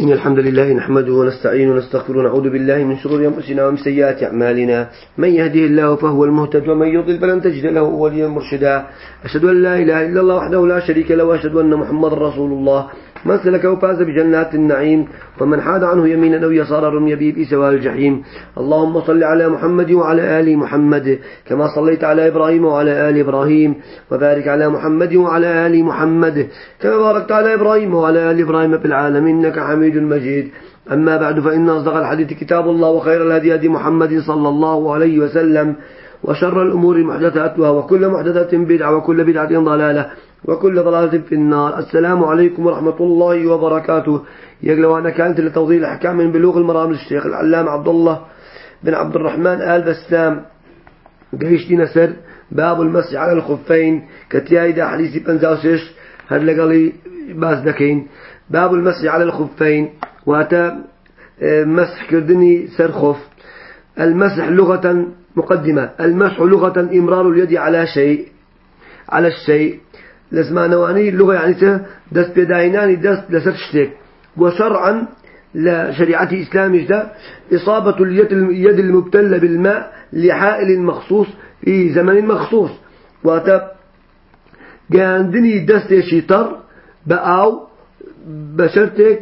إن الحمد لله نحمده ونستعين ونستغفر ونعوذ بالله من شرور أنفسنا ومن سيئات أعمالنا. من يهده الله فهو المهتد ومن يضل فلن تجد له وليا مرشدا. أشهد أن لا إله إلا الله وحده لا شريك له وأشهد أن محمد رسول الله. من سلك وفاز بجنات النعيم. ومن حاد عنه يمينا أو يسارا رمي به في سواء الجحيم. اللهم صل على محمد وعلى آل محمد كما صليت على إبراهيم وعلى آل إبراهيم. وبارك على محمد وعلى آل محمد كما باركت على إبراهيم وعلى آل إبراهيم في العالمين إنك حميد مجيد. أما بعد فإن أصدق الحديث كتاب الله وخير الهدي هدي محمد صلى الله عليه وسلم. وشر الأمور محدثاتها وكل محدثة بدعة وكل بدعة ضلالة. وكل ضلالة في النار. السلام عليكم ورحمة الله وبركاته. يقلوا أنا كانت لتوضيح الأحكام من بلوغ المرام للشيخ العلام عبد الله بن عبد الرحمن آل بسام قريش نسر باب المسح على الخفين. كتياي دا حديثي بنزاوشش هل لقالي باز دكين. باب المسح على الخفين. واتا آه، مسح كردني سرخف المسح لغة مقدمة. المسح لغة إمرار اليد على شيء. على الشيء. لزمانواني اللغة يعني دست بدايناني دست لسر شتيك وشرعا لشريعة إسلام ده إصابة اليد المبتلة بالماء لحائل مخصوص في زمن مخصوص. واتا عندني دست شيطر بأو بشرتك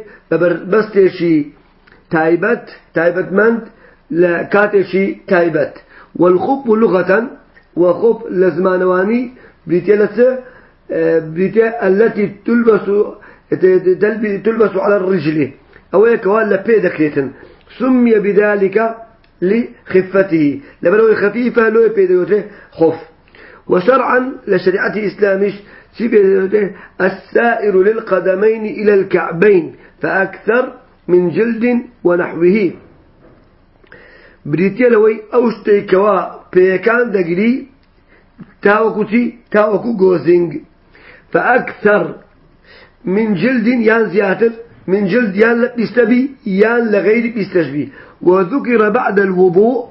بستشي تايبت تايبت مند لكاتشي تايبت والخب لغة وخب لزمانواني بيتا التي تلبس تلبس على الرجل. أو يكوال لبيدا كريتن سمي بذلك لخفته. لو خفيفة لو بيدا خف وشرعا لشريعة إسلامش السائر للقدمين إلى الكعبين فأكثر من جلد ونحوه. بريتيا لوي أوشتي كوا بيكان دقري تاوكوتي تاوكو جوزينج فأكثر من جلد يان زيادة من جلد يان بيستبي يان لغير بيستشبي وذكر بعد الوضوء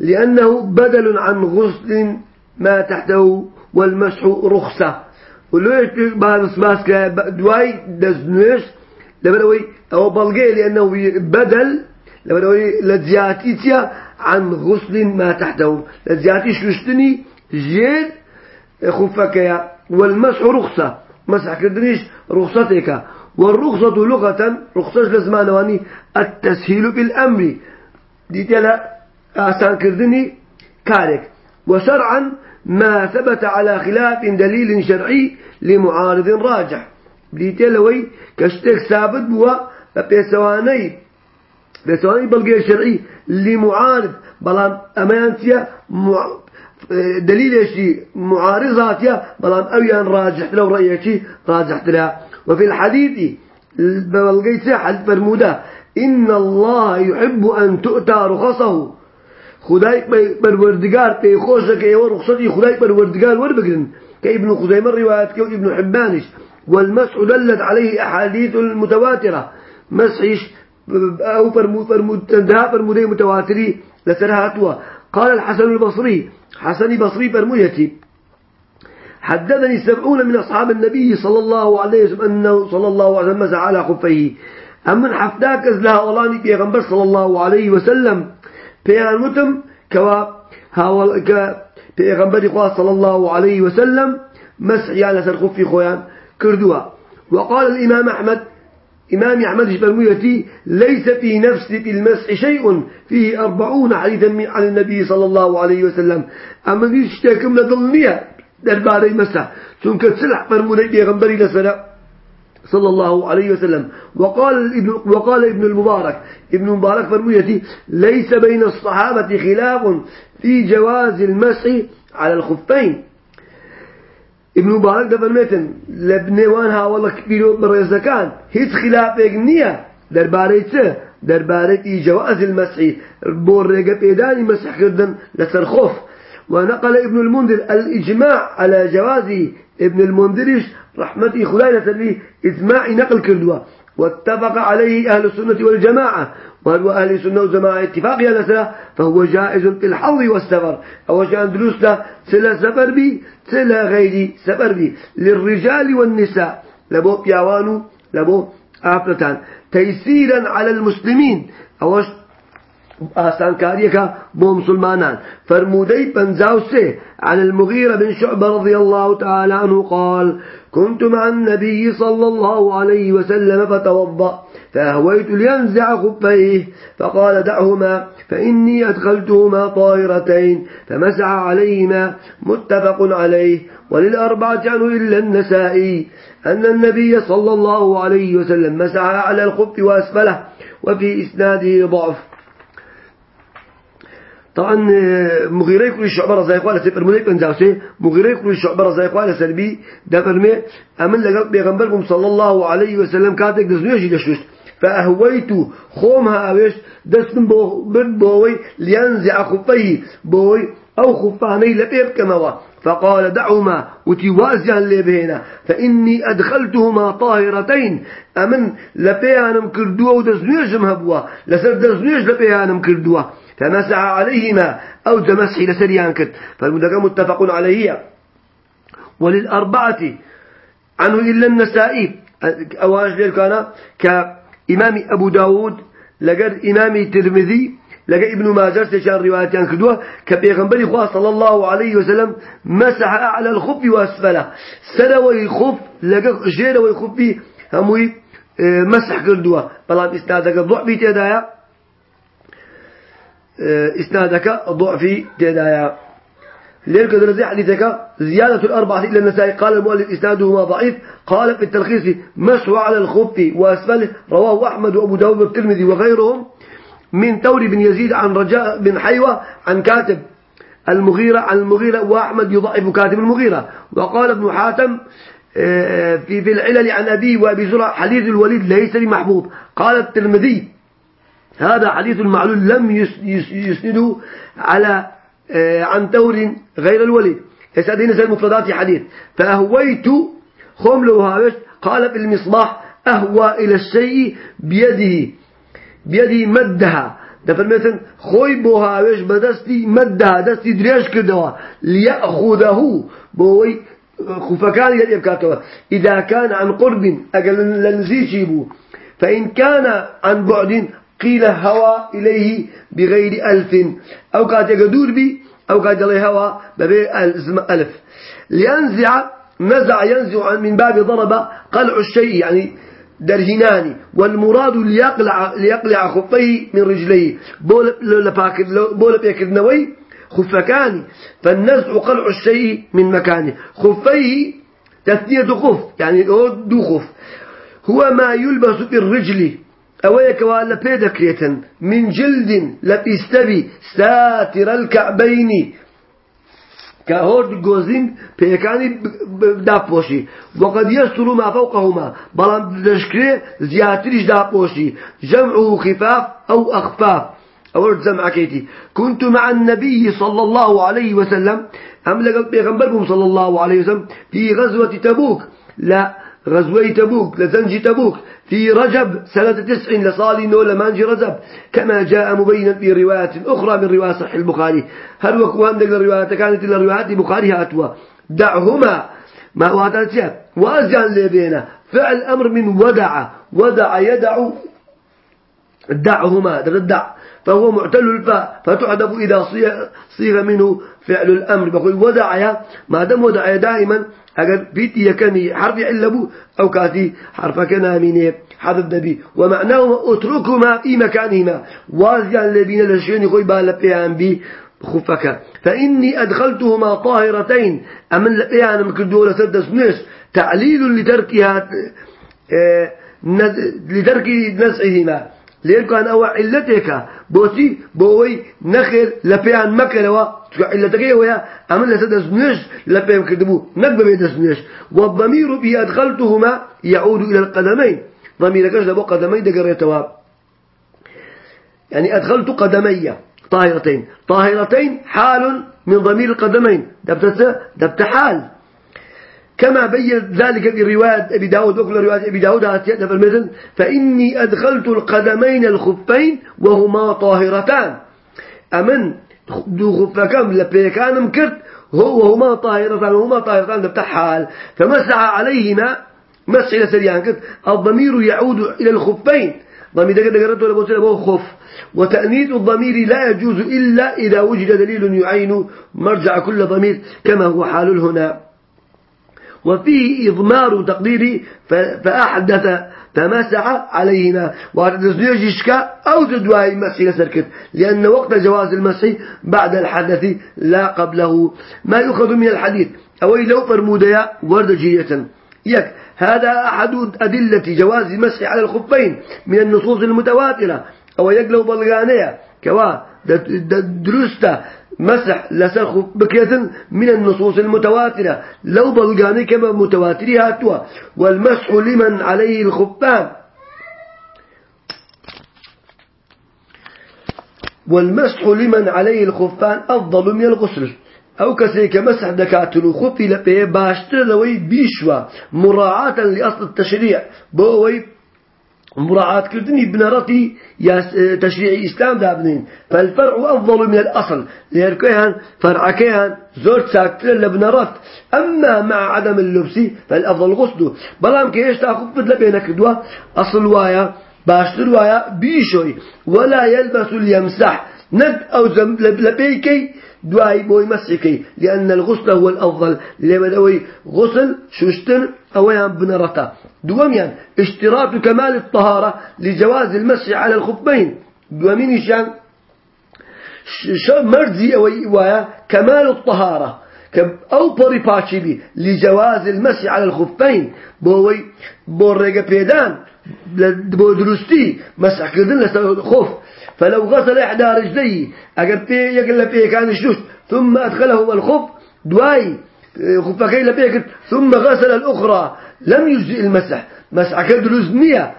لأنه بدل عن غسل ما تحته والمسح رخصة. ولو بعض باس دواي دزنوش؟ لما أو بلغي لأنه بدل لما لزياتيتيا عن غسل ما تحته. لزياتي شوشتني جيد خفك والمسح رخصة. مسح كردنيش رخصتك. والرخصة لغة رخصة لزمانواني التسهيل بالأمر. دي تلا آسان كردني كارك. وشرعا ما ثبت على خلاف دليل شرعي لمعارض راجح. دي تلوي كشتك ثابت بوا بيسواني. بيسواني بلغي شرعي لمعارض. بلان أمانتيا. دليل شيء. معارضاتيا بلان أويان راجح لو رأيك راجح لها وفي الحديث بلغيت حد فرمودا إن الله يحب أن تؤتى رخصه. خداي بروردگار بي خوشك أيوه رخصتي خداي بروردگار وربقرن كابن خزيمة الروايات كابن حبانش. والمسح دلت عليه أحاديث المتواترة. مسحش أو فرمو فرمو تندها فرمودي متواتري لسرها قال الحسن البصري حسن بصري فرمويتي حدثني سبعون من أصحاب النبي صلى الله عليه وسلم أنه صلى الله عليه وسلم مسح على خفيه. أمن حفتاك أزلها أولاني بيغنبر صلى الله عليه وسلم. بيان متم كوا هاول ك بيغنبر صلى الله عليه وسلم مسح يعني سر خفي خويا كردوها وقال الإمام أحمد إمام أحمد الشبرميتي ليس في نفس المسح شيء فيه أربعون حديثا عن النبي صلى الله عليه وسلم. أما يشتكم لظلمية درباري مسح. ثم كتسلح فرموني بيغنبري لسنة صلى الله عليه وسلم. وقال ابن وقال ابن المبارك ابن المبارك فرميتي ليس بين الصحابة خلاف في جواز المسح على الخفين. ابن مبارك ده فرميتن لبنوانها والله كبيرو بريزكان هيت خلاف اغنية درباري تسه درباري جواز المسح بور ريقا بيداني مسح كردن لسرخوف ونقل ابن المنذر الإجماع على جواز ابن المنذرش رحمتي خلالة لي إجماع نقل كردوا واتفق عليه أهل السنة والجماعة. وهو أهل السنة والجماعة اتفاق يا فهو جائز في الحظ والسفر. أو شان دروسته سلا سفر بي سلا غيري سفر بي. للرجال والنساء. لبو بياوانو لبو آفتان تيسيرا على المسلمين. أوش آسان كاريكا بو مسلمانان. فرمودي بنزاوسي عن المغيرة بن شعبة رضي الله تعالى عنه قال كنت مع النبي صلى الله عليه وسلم فتوضأ فأهويت لينزع خفيه فقال دعهما فإني أدخلتهما طائرتين فمسع عليهما متفق عليه وللأربعة عنه إلا النسائي أن النبي صلى الله عليه وسلم مسح على الخف وأسفله وفي إسناده ضعف. طبعا آه، مغيري كل الشعب رزاي قال سيفر مليك بن زاوسي مغيري كل الشعب رزاي قال سلبي. ده فرمي أمن لقى بيغمبركم صلى الله عليه وسلم كاتك دزنيش يدشوش فأهويت خومها أويش دسن بو بن بوي لينزع خفيه بوي أو خفاني لبيب كموا. فقال دعهما وتوازيا لبهنا فإني أدخلتهما طاهرتين. أمن لبيانم كردوا ودزنيش مهبوا لسر دزنيش لبيانم كردوا. فمسح عليهما أو تمسح لسريان كت. فالمدقى متفق عليه. وللأربعة عنه إلا النسائي. أواج كان كإمام أبو داود لقد إمام الترمذي لقى ابن ماجر سيشان رواياتيان كدوة كبيغنبري خواه صلى الله عليه وسلم مسح أعلى الخف وأسفله. سنوي خف لقى جيروي خفي هموي آه، مسح كردوة. بلان إسنادك ضعبي بيتدايا آه، إسنادك ضعفي تدايا لذلك درزي حديثك زيادة الأربعة إلى النسائي قال المؤلف إسنادهما ضعيف. قال في التلخيص مسح على الخف وأسفله رواه أحمد وأبو داود والترمذي وغيرهم. من تور بن يزيد عن رجاء بن حيوة عن كاتب المغيرة عن المغيرة وأحمد يضعف كاتب المغيرة. وقال ابن حاتم آه، في في العلل عن أبي وأبي زرع حديث الوليد ليس بمحبوب قال الترمذي هذا حديث المعلول لم يسنده على آه، عن تور غير الوليد. يسألين زي المفردات حديث. فأهويت خم له قال في المصباح أهوى إلى الشيء بيده. بيدي مدها. دفرمتن خوي بوها ويش بدستي مدها دستي دريش كدوا ليأخذه. بوي خفكان يلي بكاتوا إذا كان عن قرب أقل لنزيشي بو فإن كان عن بعد قيل هوى إليه بغير ألف. أو كات يقدور بي أو كات يلي هوى ببي ألف. لينزع نزع ينزع من باب ضرب قلع الشيء يعني درهناني والمراد ليقلع ليقلع خفيه من رجليه. بول بول بيكرنوي خفكاني فالنزع قلع الشيء من مكانه. خفيه تثنية خف يعني دو خف. هو ما يلبس في الرجل. أويك ولا بيدكريتا من جلد لبيستبي ساتر الكعبين. كهورد جوزين بيكاني دابوشي. وقد يستر ما فوقهما. بلان دشكري زياتريش دابوشي. جمعه خفاف أو أخفاف. أورد جمع كيتي. كنت مع النبي صلى الله عليه وسلم. أم لقد بيغنبركم صلى الله عليه وسلم في غزوة تبوك. لا غزوة تبوك لزنج تبوك في رجب سنة تسع لصالي نول مانجي رجب. كما جاء مبينا في رواية أخرى من رواية صحيح البخاري. هل وكوان دقل الرواية كانت إلا روايات البخاري هاتوا. دعهما. ما واتاتيا وأزجان لبينا فعل أمر من ودع. ودع يدع. دعهما. دع. فهو معتل الفاء فتحذف إذا صيغ منه فعل الأمر. بقول ودع ما دام ودع دائما أجر بيتي يكني حرف علبو أو كاتي حرف كنامين حذف نبي ومعناه اتركهما في مكانهما. وازيا الذين لشين خوي بالبيان بي خفك. فإني أدخلتهما طاهرتين. أمن لبيان ممكن دولة سدس نس تعليل لتركها آه لترك نزعهما. لأن كان أو علتك بوتي بوي نخل لبيان مكروا. علتك ويا؟ أمن لسدس نش لبيان كدبو نقب بيدس نش والضمير به أدخلتهما يعود إلى القدمين. ضمير كش لبو قدمين دقريتوا يعني أدخلت قدمي. طاهرتين. طاهرتين حال من ضمير القدمين. دبت دبت حال. كما بين ذلك في رواية أبي داود وكل رواية أبي داود هاتيتنا في المثل فإني أدخلت القدمين الخفين وهما طاهرتان. أمن دو خفكم لبيكان مكرت هو وهما طاهرتان وهما طاهرتان بتاع حال. فمسح عليهما مسح لسريان كت الضمير يعود إلى الخفين. ضمير دقر دقرت ولا بوتل أبو خف. وتأنيث الضمير لا يجوز إلا إذا وجد دليل يعين مرجع كل ضمير كما هو حال هنا. وفيه إضمار تقديري فأحدث تمسح عليهما. وتزويجشك أو تدواي مسح لسركت لأن وقت جواز المسح بعد الحدث لا قبله. ما يؤخذ من الحديث أو لو فرموديا وردجية يك هذا أحد أدلة جواز المسح على الخفين من النصوص المتواترة. أو يقلو بلغانية كوا درسته مسح لسر بكية من النصوص المتواترة. لو بلغاني كما متواترها توا والمسح لمن عليه الخفان. والمسح لمن عليه الخفان أفضل من الغسل. أو كسيك مسح دكاتلو خفي لبيه باشتر لوي بيشوا. مراعاة لأصل التشريع. بوي مراعاة كردني بنرتي يا تشريع إسلام دابنين. فالفرع أفضل من الأصل. ليركيهن فرع كيهن زور ساكتر لبنرت أما مع عدم اللبس فالأفضل غسله بلام كيش تأخذ لبينك كدوا أصل وايا باشتر وايا بيشوي. ولا يلبس ليمسح ند أو زم لبيكي دعاي بوي مسحكي لأن الغسل هو الأفضل. لما غسل شوشتن أويان بنرتا. دوميان اشتراط كمال الطهارة لجواز المسح على الخفين دومين شان مرزي أوي كمال الطهارة. أو بري باشيبي لجواز المسح على الخفين بوي بوريغا بيدان بو درستي مسح كردن لخف فلو غسل إحدى رجليه أجر بي يقل بيه كان الشوش ثم أدخله الخف دواي خفكي لبيك ثم غسل الأخرى لم يجزئ المسح. مسح كدرز مية.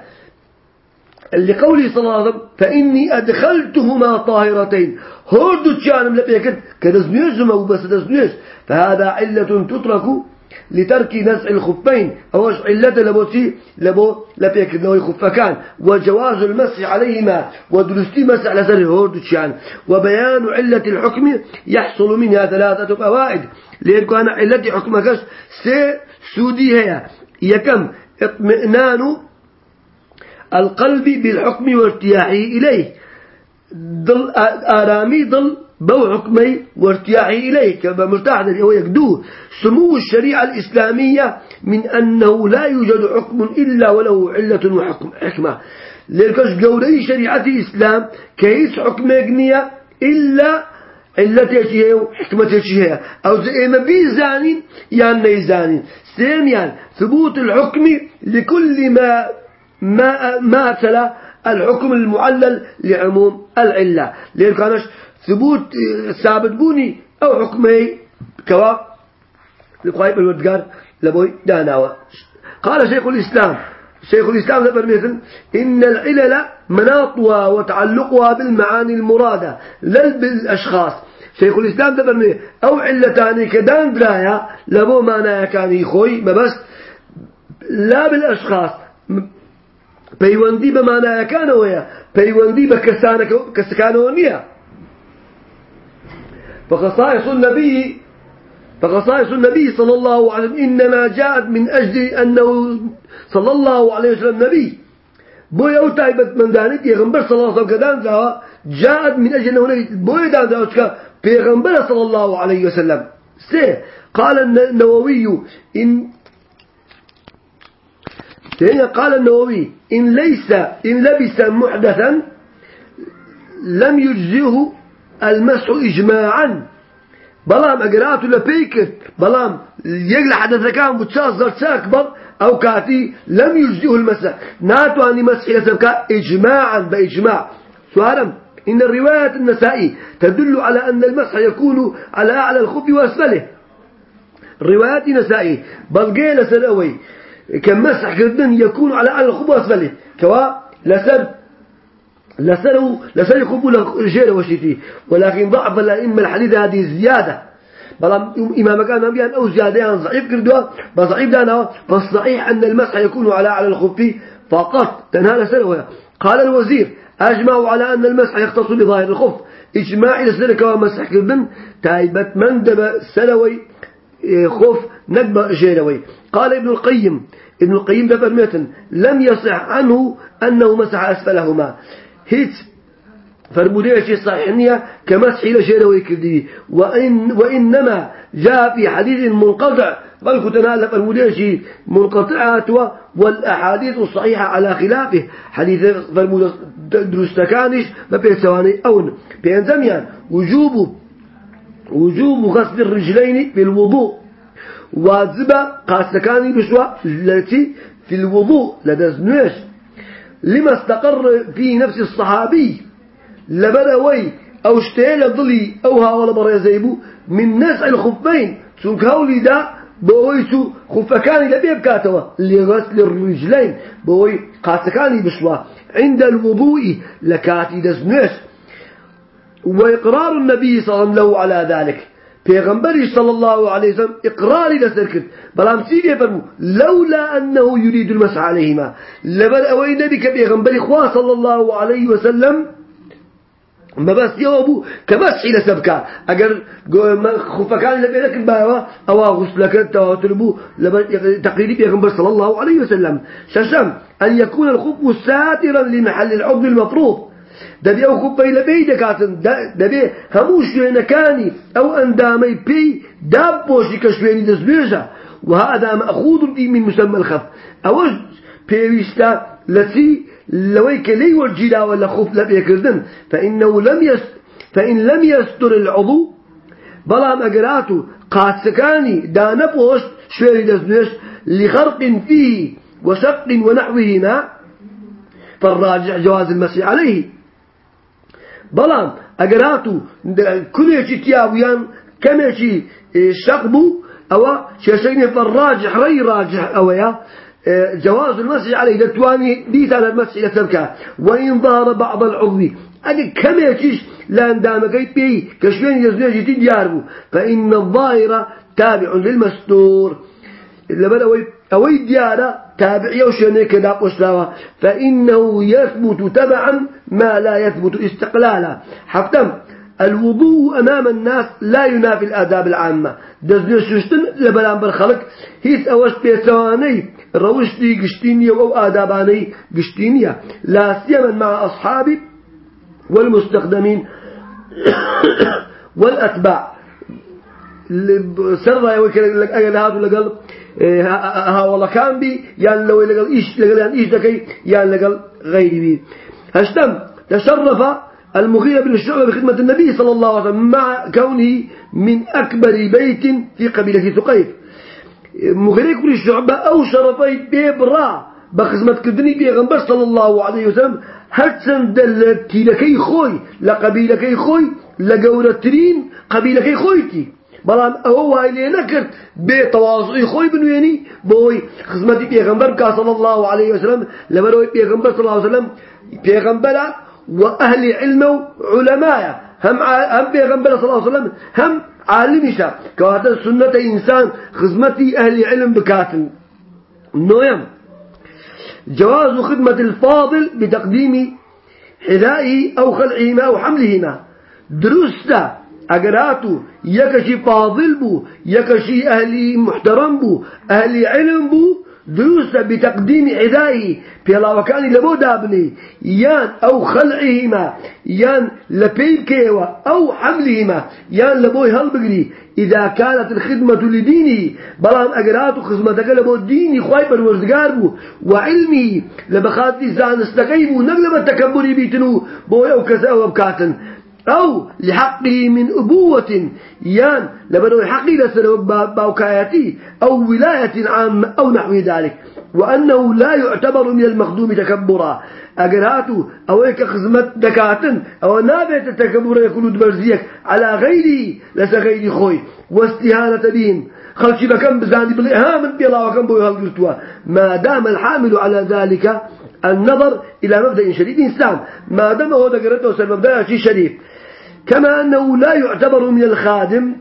لقوله صلى الله عليه وسلم فإني أدخلتهما طاهرتين. هردو تشانم لبيك كدزنيوز وبس دزنيوز. فهذا علة تترك لترك نزع الخفين. أوش علة لبوتي؟ لبو لبيك نوي خفكان. وجواز المسح عليهما. ودرستي مسح لسر هورد تشان وبيان علة الحكم يحصل منها ثلاثة فوائد. لأن كان علة حكمك سي سودي هي. يكم اطمئنان القلب بالحكم وارتياحه إليه. ضل آرامي ضل بو حكمي وارتياحه إليه كما مرتاح هو يكدوه سمو الشريعة الإسلامية من أنه لا يوجد حكم إلا وله علة وحكم حكمة. لذلك قولي شريعة الإسلام كيس حكم يقنية إلا علته شيء وحكمته شيء أو زي ما بيزانين يعني نيزانين يعني ثبوت الحكم لكل ما ما ماثل الحكم المعلل لعموم العلة. لأن كانش ثبوت ثابت بوني أو حكمي. كوا؟ لقائب الودقار لبوي داناوا. قال شيخ الإسلام شيخ الإسلام مثل إن العلل مناطها وتعلقها بالمعاني المرادة لا بالأشخاص. شيخ الإسلام دبرني أو علتاني كدان درايا لبو معناها كان يخوي ما بس لا بالأشخاص. بيوندي بمعناها كان ويا بيوندي بكسانك كسكانه نيا فخصائص النبي فخصائص النبي صلى الله عليه وسلم إنما جاءت من أجل أنه صلى الله عليه وسلم نبي. بو يو تايبت من دانت يغنبر صلى الله عليه وسلم كدان جاءت من أجل أنه نبي. بو يدان دعوتك بيغنبر صلى الله عليه وسلم. سي قال النووي إن قال النووي إن ليس إن لبس محدثا لم يجزيه المسح إجماعا. بلام أقرأت لبيكت بلام يقل حدث كان بتشاصر ساكبر أو كاتي لم يجزيه المسح. ناتو أني مسح لسبك إجماعا بإجماع. سؤالا إن الرواية النسائي تدل على أن المسح يكون على أعلى الخف وأسفله. روايات نسائي بل قيل سلوي كمسح كردن يكون على أعلى الخف وأسفله. كوا لسر لسره لسر يخبوا الجير وشيتي ولكن ضعف الأئمة الحديث هذه زيادة. بل إمام كان بيان أو زيادة يعني ضعيف كردوا بضعيف دانا فالصحيح أن المسح يكون على أعلى الخف فقط. تنهى لسره قال الوزير أجمعوا على أن المسح يختص بظاهر الخف إجماع لسلك ومسح كردن تايبت من دب سلوي إيه، خف ندب جيروي قال ابن القيم. ابن القيم دفرميتن لم يصح عنه أنه مسح أسفلهما. هيت فرمودية صحيحية كمسح إلى شيء ويكردي. وإن وإنما جاء في حديث منقطع. بل كنت نال فرمودية منقطعات والأحاديث الصحيحة على خلافه. حديث فرمودة درستكانش. ببيت سواني. أون بينزميان وجوب وجوب غسل الرجلين في الوضوء. واجبة قاسكاني بشوى التي في الوضوء. لدزنوش لما استقر في نفس الصحابي لبدوي أو اشتهي ضلي أو هاولا مرة زيبو من نزع الخفين. سنك هولي دا بويسو خفكاني لبيب كاتوا لغسل الرجلين بوي قاسكاني بشوا. عند الوضوء لكاتي دزنوش وإقرار النبي صلى الله عليه وسلم له على ذلك. پیغمبر صلى الله عليه وسلم إقرار لسر کرد. بلام سيدي فرمو؟ لولا أنه يريد المسح عليهما لبل أوي نبي كبيغمبر إخوة صلى الله عليه وسلم ما بس يوابو كمسح لسبكا أجر خفكان لبيلك الباوا أو غسلك تواتربو تقريبي بيغمبر صلى الله عليه وسلم. ششم أن يكون الخف ساترا لمحل العضو المفروض. دبي أو خبي لبي دكاتن دبي هموش شوينكاني أو أندامي بي داب بوشي كشويني دزبيجا وهذا مأخوذ به من مسمى الخف أوج بيويستا التي لويك لي والجلا ولا خف لبي كردن فإنه لم يست فإن لم يستر العضو بلا مقراتو قاسكاني دانا بوش شويني دزبيج لخرق فيه وشق ونحوهما فالراجع جواز المسيح عليه. بەڵام ئەگەرات و کولێکی تیاویان کەمێکی شەق بوو ئەوە کێشەی فالراجح ڕێی راجح ئەوەیە جواز المسح عليه لتواني ديتا المسح لتبكى وإن ظهر بعض العضو. أجل كم يكيش لأن دامكي بي كشوين يزنيجي تدياربو فإن الظاهر تابع للمستور. لبن أوي أوي ديارة تابعية وشنيك دا قشلاوة فإنه يثبت تبعا ما لا يثبت استقلالا. حفتم الوضوء أمام الناس لا ينافي الآداب العامة. دزني ششتن لبلان بالخلق. هيس أوش بيتواني روشتي قشتينية أو آداباني قشتينية. لا سيما مع أصحابي والمستخدمين والأتباع. سر وكيل لك أجل هذا لقل ها والله كان بي يعني لو لقل إيش لقل يعني إيش دكي يعني لقل غيري بي. هشتم تشرف المغيرة بن الشعبة بخدمة النبي صلى الله عليه وسلم مع كونه من أكبر بيت في قبيلة ثقيف. مغيرة بن الشعبة أو شرفي بيبرا بخدمة كدني بيغنبر صلى الله عليه وسلم هرسن دلتي لكي خوي لقبيلكي خوي لقورترين قبيلكي خويتي. بەڵام ئەوە وای لێ نەکرد بێ تەواضعی خۆی بنوێنی بۆی خزمەتی پێغەمبەر بکا صلی الله عليه وسلم لەبەرەوەی پێغەمبەر صلی الله عليه وسلم پێغەمبەرە وأهل علم وعلماء هم هم بيغمبر صلى الله عليه وسلم هم عالمشا كواتا سنة إنسان خدمتي أهل علم بكاتن نويم جواز خدمة الفاضل بتقديم حذائه أو خلعهما أو حملهما. درسته. أجراتو يكشي فاضل بو يكشي أهلي محترم بو أهلي علم بو دروس بتقديم عدائه بلا وكان لبو دابني يان أو خلعهما يان كيوا أو حملهما يان لبوي هالبقري إذا كانت الخدمة لدينه بلام أقرات خدمتك لبو ديني خواي بالوزقار بو وعلمه لبخاتي زانستقي بو نقلب التكبري بيتنو بو يو كسا وبكاتن أو لحقه من أبوة يان لبنو حقي لسر باوكاياتي أو ولاية عامة أو نحو ذلك. وأنه لا يعتبر من المخدوم تكبرا. أقراتو أو إيك خزمت دكاتن أو نابت التكبر يكون دبرزيك. على غيره لس غير خوي. واستهانة بهم خلشي بكم بزاني بالإهام بلا وكم بو هالقرتوا ما دام الحامل على ذلك النظر إلى مبدأ شريف إنسان. ما دام هو ذكرته وسر مبدأ شريف. كما أنه لا يعتبر من الخادم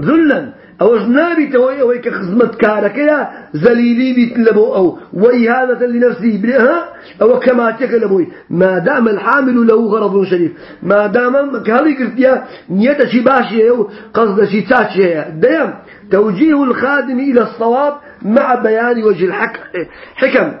ذلا. أو جنابي توي أو كخدمة كارك يا زليلي بيتلبو أو وإهانة لنفسه بها أو كما تكلبوي ما دام الحامل له غرض شريف. ما دام كهذه كرتيا نية شي باشي قصد شي تاشي ديم توجيه الخادم إلى الصواب مع بيان وجه الحكم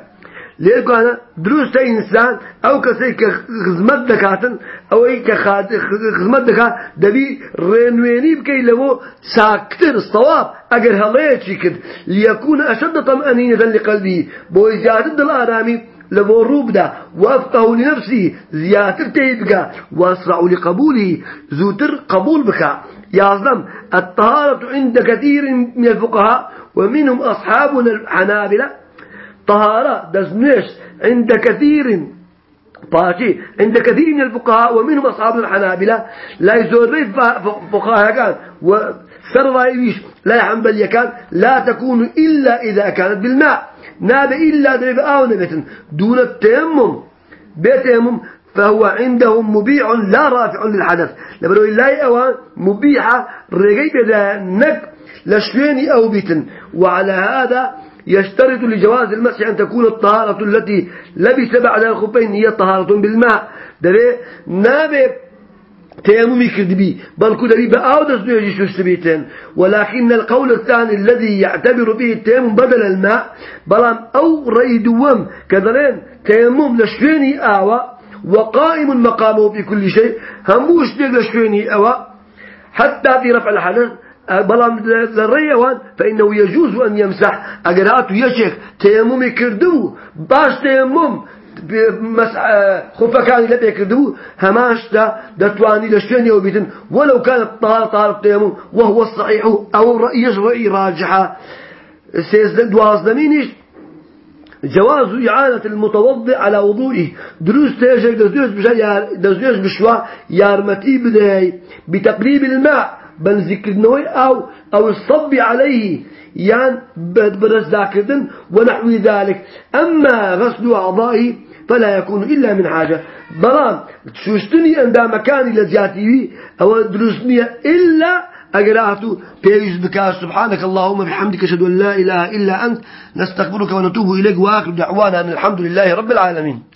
ليكو أنا دروس إنسان أو كسي كخدمت دكاتن أو أي كخدمت دكا دبي رينويني بكي لو ساكتر الصواب أجر هلايتي كد ليكون أشد طمأنينة لقلبه بو زيادة الآرامي لبو روبدا وأفقه لنفسه زياتر تيبقى وأسرع لقبوله زوتر قبول بك يعظم الطهارة عند كثير من الفقهاء ومنهم أصحابنا الحنابلة. طهارة دزنش عند كثير. طاشي عند كثير من الفقهاء ومنهم أصحاب الحنابلة. لا يزور فقهاء كان وسروايش لا يحنبل يكان لا تكون إلا إذا كانت بالماء. ناب إلا درب آو نبت دون التيمم. بتيمم فهو عندهم مبيع لا رافع للحدث. لبرو الله أوان مبيحة بدا نك لشويني أو بيتن. وعلى هذا يشترط لجواز المسح أن تكون الطهارة التي لبس بعد الخفين هي طهارة بالماء. دبي نابي تيممي كذبي بل كذبي بأودس نيجي شو سبيتين ولكن القول الثاني الذي يعتبر فيه التيمم بدل الماء بلام أو ريدوم كذلين تيمم لشفيني آوى وقائم مقامه في كل شيء هموش لشفيني آوى حتى في رفع الحدث بلام للريوان فإنه يجوز أن يمسح. أجراته يشك تيمم كردو باش تيمم خفكاني لبي كردو. هماش دا دتواني لشتني وبيتن. ولو كانت طهارة طهارة تيمم وهو الصحيح أو رأي رأي راجحة سيزدد دوازدمينش جواز إعانة المتوضئ على وضوئه. دروس تيجي دروس بشا دروس بشوا يارمتي بداي بتقريب الماء. بل ذكر نوي أو أو الصب عليه يعني برز ذاكردن ونحو ذلك. أما غسل أعضائه فلا يكون إلا من حاجة. بلان تشوشتني عند مكاني لزياتي أو دروسني إلا أقرأته بيجز بك. سبحانك اللهم بحمدك أشهد أن لا إله إلا أنت نستغفرك ونتوب إليك وآخر دعوانا أن الحمد لله رب العالمين.